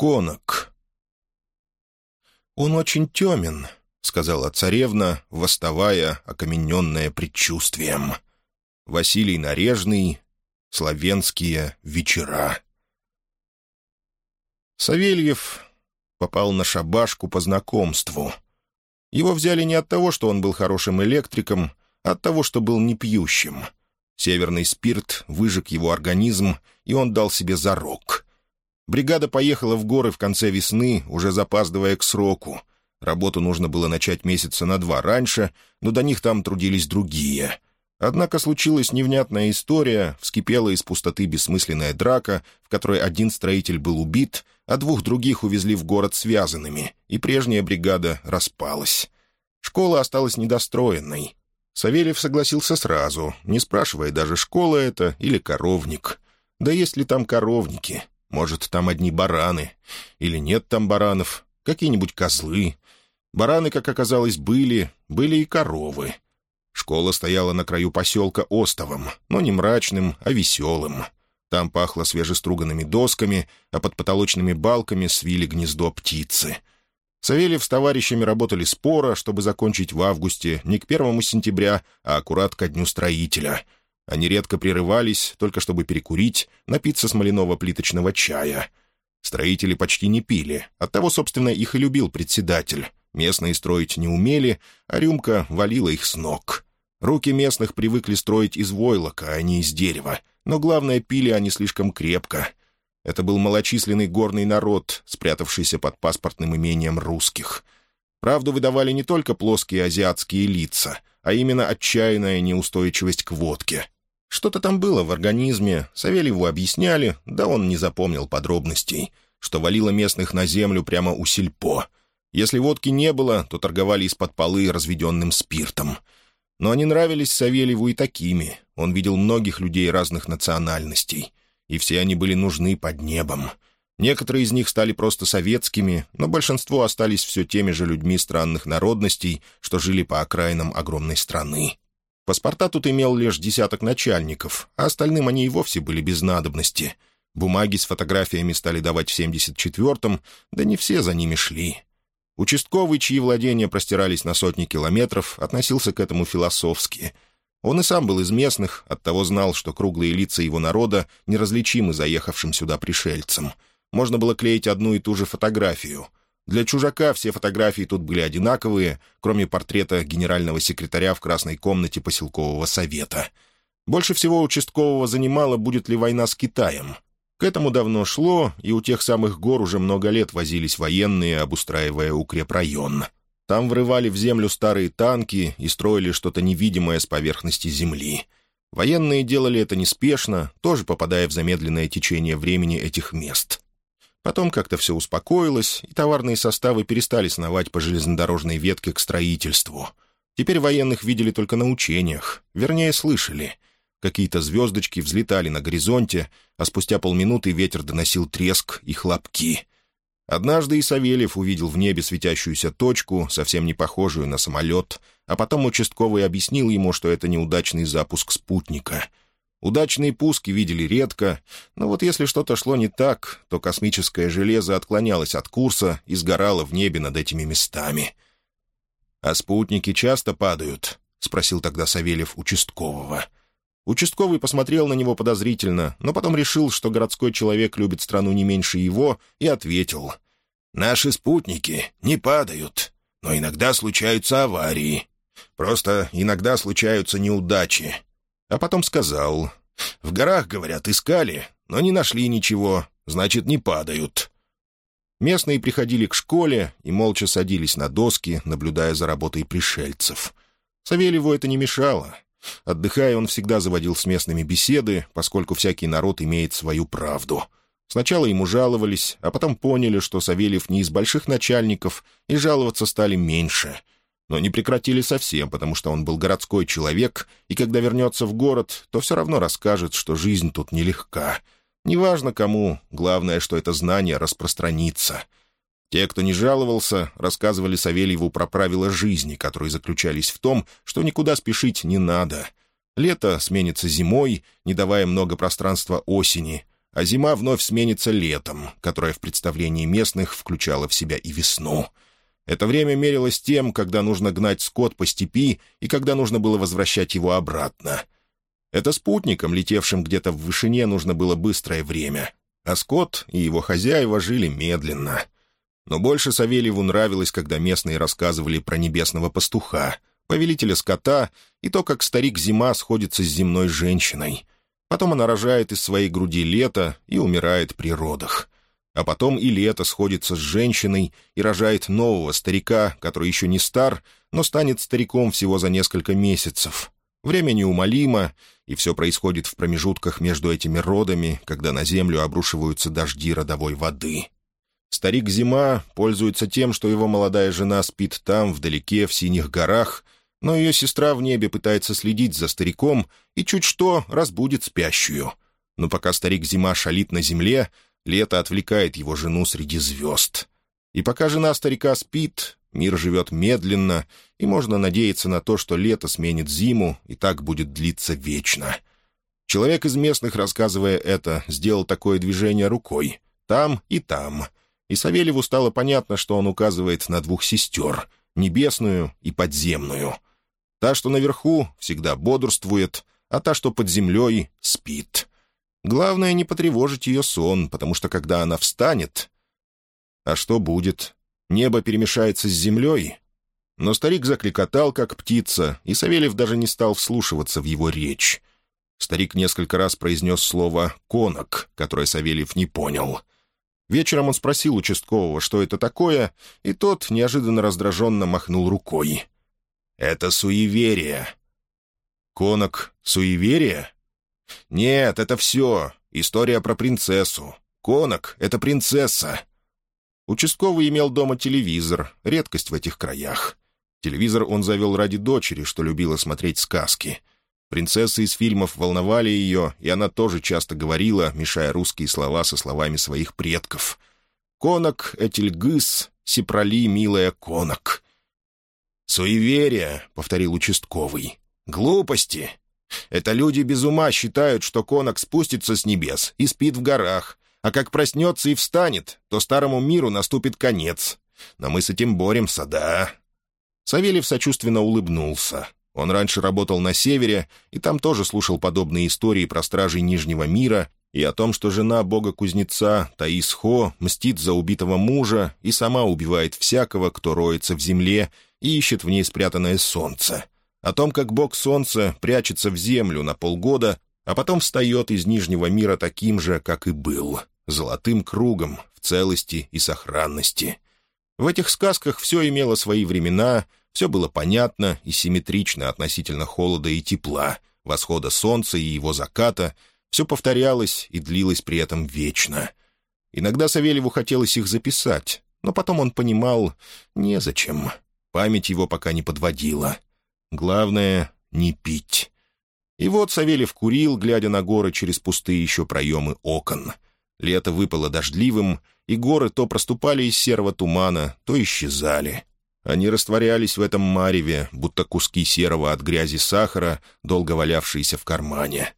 конок. «Он очень темен», — сказала царевна, восставая, окамененная предчувствием. Василий Нарежный, «Славянские вечера». Савельев попал на шабашку по знакомству. Его взяли не от того, что он был хорошим электриком, а от того, что был непьющим. Северный спирт выжег его организм, и он дал себе зарок. Бригада поехала в горы в конце весны, уже запаздывая к сроку. Работу нужно было начать месяца на два раньше, но до них там трудились другие. Однако случилась невнятная история, вскипела из пустоты бессмысленная драка, в которой один строитель был убит, а двух других увезли в город связанными, и прежняя бригада распалась. Школа осталась недостроенной. Савельев согласился сразу, не спрашивая даже, школа это или коровник. Да есть ли там коровники? Может, там одни бараны? Или нет там баранов? Какие-нибудь козлы? Бараны, как оказалось, были, были и коровы. Школа стояла на краю поселка Остовом, но не мрачным, а веселым. Там пахло свежеструганными досками, а под потолочными балками свили гнездо птицы — Савельев с товарищами работали споро, чтобы закончить в августе, не к первому сентября, а аккурат ко дню строителя. Они редко прерывались, только чтобы перекурить, напиться смоляного плиточного чая. Строители почти не пили, оттого, собственно, их и любил председатель. Местные строить не умели, а рюмка валила их с ног. Руки местных привыкли строить из войлока, а не из дерева, но главное, пили они слишком крепко — это был малочисленный горный народ, спрятавшийся под паспортным имением русских. Правду выдавали не только плоские азиатские лица, а именно отчаянная неустойчивость к водке. Что-то там было в организме, Савельеву объясняли, да он не запомнил подробностей, что валило местных на землю прямо у сельпо. Если водки не было, то торговали из-под полы разведенным спиртом. Но они нравились Савельеву и такими. Он видел многих людей разных национальностей и все они были нужны под небом. Некоторые из них стали просто советскими, но большинство остались все теми же людьми странных народностей, что жили по окраинам огромной страны. Паспорта тут имел лишь десяток начальников, а остальным они и вовсе были без надобности. Бумаги с фотографиями стали давать в 74-м, да не все за ними шли. Участковый, чьи владения простирались на сотни километров, относился к этому философски — он и сам был из местных, оттого знал, что круглые лица его народа неразличимы заехавшим сюда пришельцам. Можно было клеить одну и ту же фотографию. Для чужака все фотографии тут были одинаковые, кроме портрета генерального секретаря в красной комнате поселкового совета. Больше всего участкового занимало, будет ли война с Китаем. К этому давно шло, и у тех самых гор уже много лет возились военные, обустраивая укрепрайон — там врывали в землю старые танки и строили что-то невидимое с поверхности земли. Военные делали это неспешно, тоже попадая в замедленное течение времени этих мест. Потом как-то все успокоилось, и товарные составы перестали сновать по железнодорожной ветке к строительству. Теперь военных видели только на учениях, вернее, слышали. Какие-то звездочки взлетали на горизонте, а спустя полминуты ветер доносил треск и хлопки. Однажды и Савельев увидел в небе светящуюся точку, совсем не похожую на самолет, а потом участковый объяснил ему, что это неудачный запуск спутника. Удачные пуски видели редко, но вот если что-то шло не так, то космическое железо отклонялось от курса и сгорало в небе над этими местами. «А спутники часто падают?» — спросил тогда Савельев участкового. — Участковый посмотрел на него подозрительно, но потом решил, что городской человек любит страну не меньше его, и ответил. «Наши спутники не падают, но иногда случаются аварии. Просто иногда случаются неудачи». А потом сказал. «В горах, говорят, искали, но не нашли ничего, значит, не падают». Местные приходили к школе и молча садились на доски, наблюдая за работой пришельцев. Савельеву это не мешало. Отдыхая, он всегда заводил с местными беседы, поскольку всякий народ имеет свою правду. Сначала ему жаловались, а потом поняли, что Савельев не из больших начальников, и жаловаться стали меньше. Но не прекратили совсем, потому что он был городской человек, и когда вернется в город, то все равно расскажет, что жизнь тут нелегка. Неважно кому, главное, что это знание распространится — те, кто не жаловался, рассказывали Савельеву про правила жизни, которые заключались в том, что никуда спешить не надо. Лето сменится зимой, не давая много пространства осени, а зима вновь сменится летом, которое в представлении местных включало в себя и весну. Это время мерилось тем, когда нужно гнать скот по степи и когда нужно было возвращать его обратно. Это спутникам, летевшим где-то в вышине, нужно было быстрое время, а скот и его хозяева жили медленно. Но больше Савельеву нравилось, когда местные рассказывали про небесного пастуха, повелителя скота и то, как старик Зима сходится с земной женщиной. Потом она рожает из своей груди лето и умирает при родах. А потом и лето сходится с женщиной и рожает нового старика, который еще не стар, но станет стариком всего за несколько месяцев. Время неумолимо, и все происходит в промежутках между этими родами, когда на землю обрушиваются дожди родовой воды. Старик Зима пользуется тем, что его молодая жена спит там, вдалеке, в синих горах, но ее сестра в небе пытается следить за стариком и чуть что разбудит спящую. Но пока старик Зима шалит на земле, лето отвлекает его жену среди звезд. И пока жена старика спит, мир живет медленно, и можно надеяться на то, что лето сменит зиму, и так будет длиться вечно. Человек из местных, рассказывая это, сделал такое движение рукой. Там и там. И Савельеву стало понятно, что он указывает на двух сестер — небесную и подземную — Та, что наверху, всегда бодрствует, а та, что под землей, спит. Главное, не потревожить ее сон, потому что когда она встанет... А что будет? Небо перемешается с землей? Но старик закликотал, как птица, и Савельев даже не стал вслушиваться в его речь. Старик несколько раз произнес слово «конок», которое Савельев не понял. Вечером он спросил участкового, что это такое, и тот неожиданно раздраженно махнул рукой. Это суеверие». «Конок — суеверие?» «Нет, это все. История про принцессу. Конок — это принцесса». Участковый имел дома телевизор, редкость в этих краях. Телевизор он завел ради дочери, что любила смотреть сказки. Принцессы из фильмов волновали ее, и она тоже часто говорила, мешая русские слова со словами своих предков. «Конок, этельгыс, сипроли, милая конок». «Суеверие», — повторил участковый. «Глупости. Это люди без ума считают, что конок спустится с небес и спит в горах, а как проснется и встанет, то старому миру наступит конец. Но мы с этим боремся, да?» Савельев сочувственно улыбнулся. Он раньше работал на севере, и там тоже слушал подобные истории про стражей Нижнего мира и о том, что жена бога-кузнеца Таис Хо мстит за убитого мужа и сама убивает всякого, кто роется в земле и ищет в ней спрятанное солнце. О том, как бог солнца прячется в землю на полгода, а потом встает из Нижнего мира таким же, как и был, золотым кругом, в целости и сохранности. В этих сказках все имело свои времена, все было понятно и симметрично относительно холода и тепла, восхода солнца и его заката — все повторялось и длилось при этом вечно. Иногда Савельеву хотелось их записать, но потом он понимал — незачем. Память его пока не подводила. Главное — не пить. И вот Савельев курил, глядя на горы через пустые еще проемы окон. Лето выпало дождливым, и горы то проступали из серого тумана, то исчезали. Они растворялись в этом мареве, будто куски серого от грязи сахара, долго валявшиеся в кармане.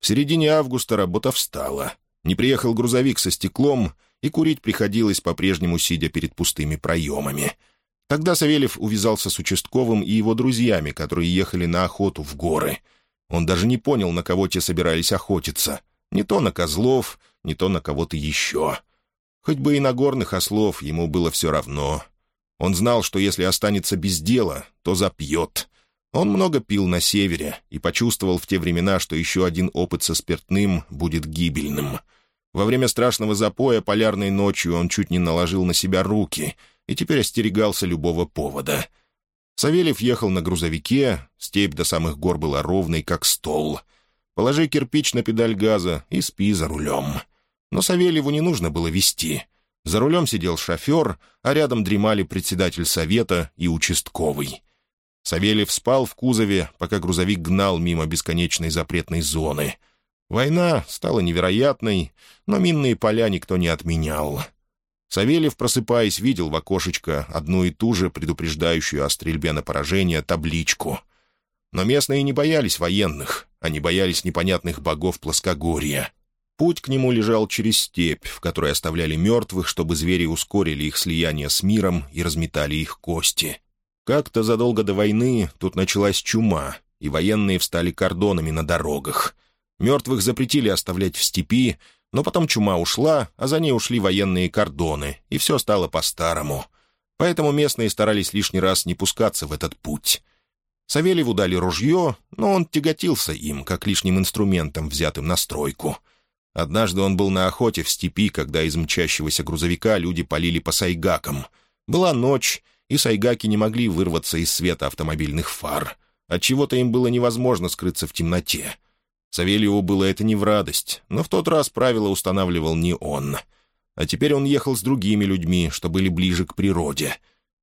В середине августа работа встала. Не приехал грузовик со стеклом, и курить приходилось по-прежнему, сидя перед пустыми проемами. Тогда Савельев увязался с участковым и его друзьями, которые ехали на охоту в горы. Он даже не понял, на кого те собирались охотиться. Не то на козлов, не то на кого-то еще. Хоть бы и на горных ослов ему было все равно. Он знал, что если останется без дела, то запьет. Он много пил на севере и почувствовал в те времена, что еще один опыт со спиртным будет гибельным. Во время страшного запоя полярной ночью он чуть не наложил на себя руки и теперь остерегался любого повода. Савельев ехал на грузовике, степь до самых гор была ровной, как стол. Положи кирпич на педаль газа и спи за рулем. Но Савельеву не нужно было вести. За рулем сидел шофер, а рядом дремали председатель совета и участковый. Савельев спал в кузове, пока грузовик гнал мимо бесконечной запретной зоны. Война стала невероятной, но минные поля никто не отменял. Савельев, просыпаясь, видел в окошечко одну и ту же предупреждающую о стрельбе на поражение табличку. Но местные не боялись военных, они боялись непонятных богов плоскогорья. Путь к нему лежал через степь, в которой оставляли мертвых, чтобы звери ускорили их слияние с миром и разметали их кости. Как-то задолго до войны тут началась чума, и военные встали кордонами на дорогах. Мертвых запретили оставлять в степи, но потом чума ушла, а за ней ушли военные кордоны, и все стало по-старому. Поэтому местные старались лишний раз не пускаться в этот путь. Савельеву дали ружье, но он тяготился им, как лишним инструментом, взятым на стройку. Однажды он был на охоте в степи, когда из мчащегося грузовика люди полили по сайгакам. Была ночь, и сайгаки не могли вырваться из света автомобильных фар. Отчего-то им было невозможно скрыться в темноте. Савельеву было это не в радость, но в тот раз правила устанавливал не он. А теперь он ехал с другими людьми, что были ближе к природе.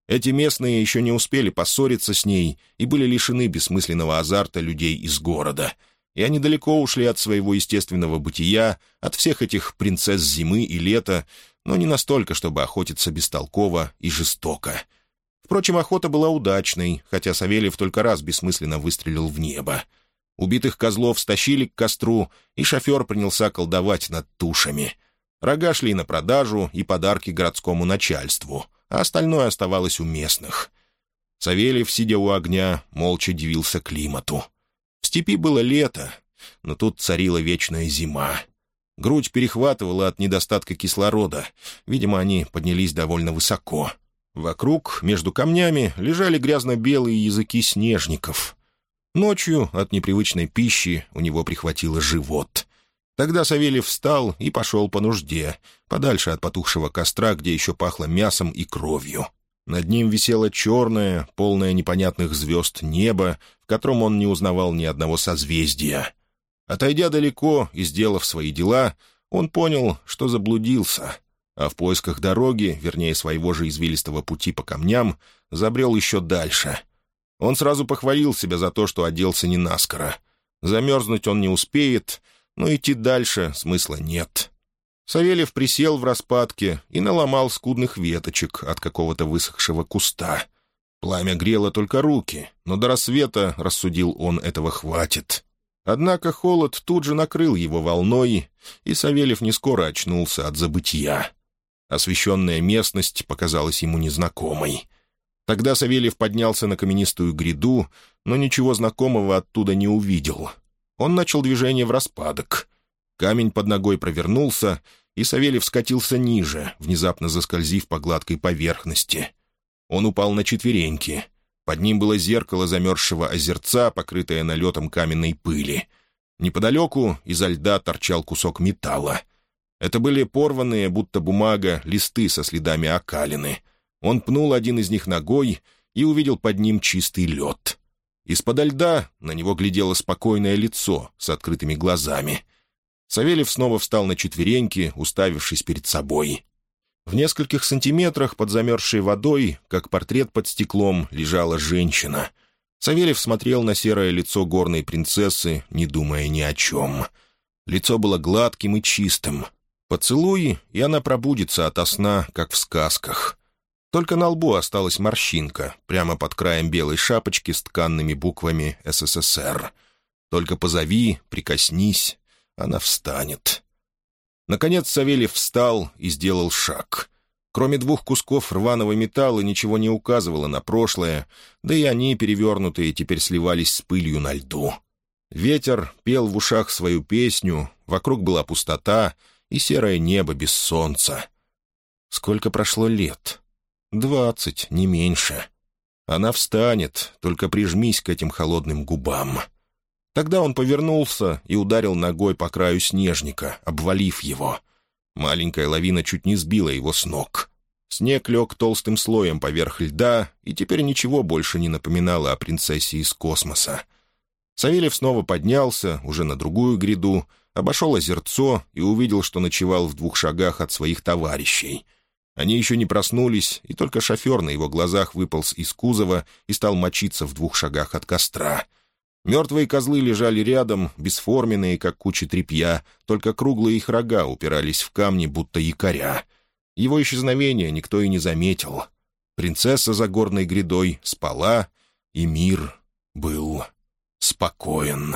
Эти местные еще не успели поссориться с ней и были лишены бессмысленного азарта людей из города. И они далеко ушли от своего естественного бытия, от всех этих принцесс зимы и лета, но не настолько, чтобы охотиться бестолково и жестоко. Впрочем, охота была удачной, хотя Савельев только раз бессмысленно выстрелил в небо. Убитых козлов стащили к костру, и шофер принялся колдовать над тушами. Рога шли на продажу и подарки городскому начальству, а остальное оставалось у местных. Савельев, сидя у огня, молча дивился климату. В степи было лето, но тут царила вечная зима. Грудь перехватывала от недостатка кислорода. Видимо, они поднялись довольно высоко. Вокруг, между камнями, лежали грязно-белые языки снежников. Ночью от непривычной пищи у него прихватило живот. Тогда Савельев встал и пошел по нужде, подальше от потухшего костра, где еще пахло мясом и кровью. Над ним висело черное, полное непонятных звезд небо, в котором он не узнавал ни одного созвездия. Отойдя далеко и сделав свои дела, он понял, что заблудился, а в поисках дороги, вернее, своего же извилистого пути по камням, забрел еще дальше — он сразу похвалил себя за то, что оделся не наскоро. Замерзнуть он не успеет, но идти дальше смысла нет. Савельев присел в распадке и наломал скудных веточек от какого-то высохшего куста. Пламя грело только руки, но до рассвета, рассудил он, этого хватит. Однако холод тут же накрыл его волной, и Савельев не скоро очнулся от забытия. Освещенная местность показалась ему незнакомой. Тогда Савельев поднялся на каменистую гряду, но ничего знакомого оттуда не увидел. Он начал движение в распадок. Камень под ногой провернулся, и Савельев скатился ниже, внезапно заскользив по гладкой поверхности. Он упал на четвереньки. Под ним было зеркало замерзшего озерца, покрытое налетом каменной пыли. Неподалеку изо льда торчал кусок металла. Это были порванные, будто бумага, листы со следами окалины — он пнул один из них ногой и увидел под ним чистый лед. Из-подо льда на него глядело спокойное лицо с открытыми глазами. Савельев снова встал на четвереньки, уставившись перед собой. В нескольких сантиметрах под замерзшей водой, как портрет под стеклом, лежала женщина. Савельев смотрел на серое лицо горной принцессы, не думая ни о чем. Лицо было гладким и чистым. Поцелуй, и она пробудится ото сна, как в сказках. Только на лбу осталась морщинка, прямо под краем белой шапочки с тканными буквами «СССР». Только позови, прикоснись, она встанет. Наконец Савельев встал и сделал шаг. Кроме двух кусков рваного металла ничего не указывало на прошлое, да и они, перевернутые, теперь сливались с пылью на льду. Ветер пел в ушах свою песню, вокруг была пустота и серое небо без солнца. Сколько прошло лет? Двадцать, не меньше. Она встанет, только прижмись к этим холодным губам. Тогда он повернулся и ударил ногой по краю снежника, обвалив его. Маленькая лавина чуть не сбила его с ног. Снег лег толстым слоем поверх льда, и теперь ничего больше не напоминало о принцессе из космоса. Савельев снова поднялся, уже на другую гряду, обошел озерцо и увидел, что ночевал в двух шагах от своих товарищей — они еще не проснулись, и только шофер на его глазах выполз из кузова и стал мочиться в двух шагах от костра. Мертвые козлы лежали рядом, бесформенные, как куча тряпья, только круглые их рога упирались в камни, будто якоря. Его исчезновение никто и не заметил. Принцесса за горной грядой спала, и мир был спокоен.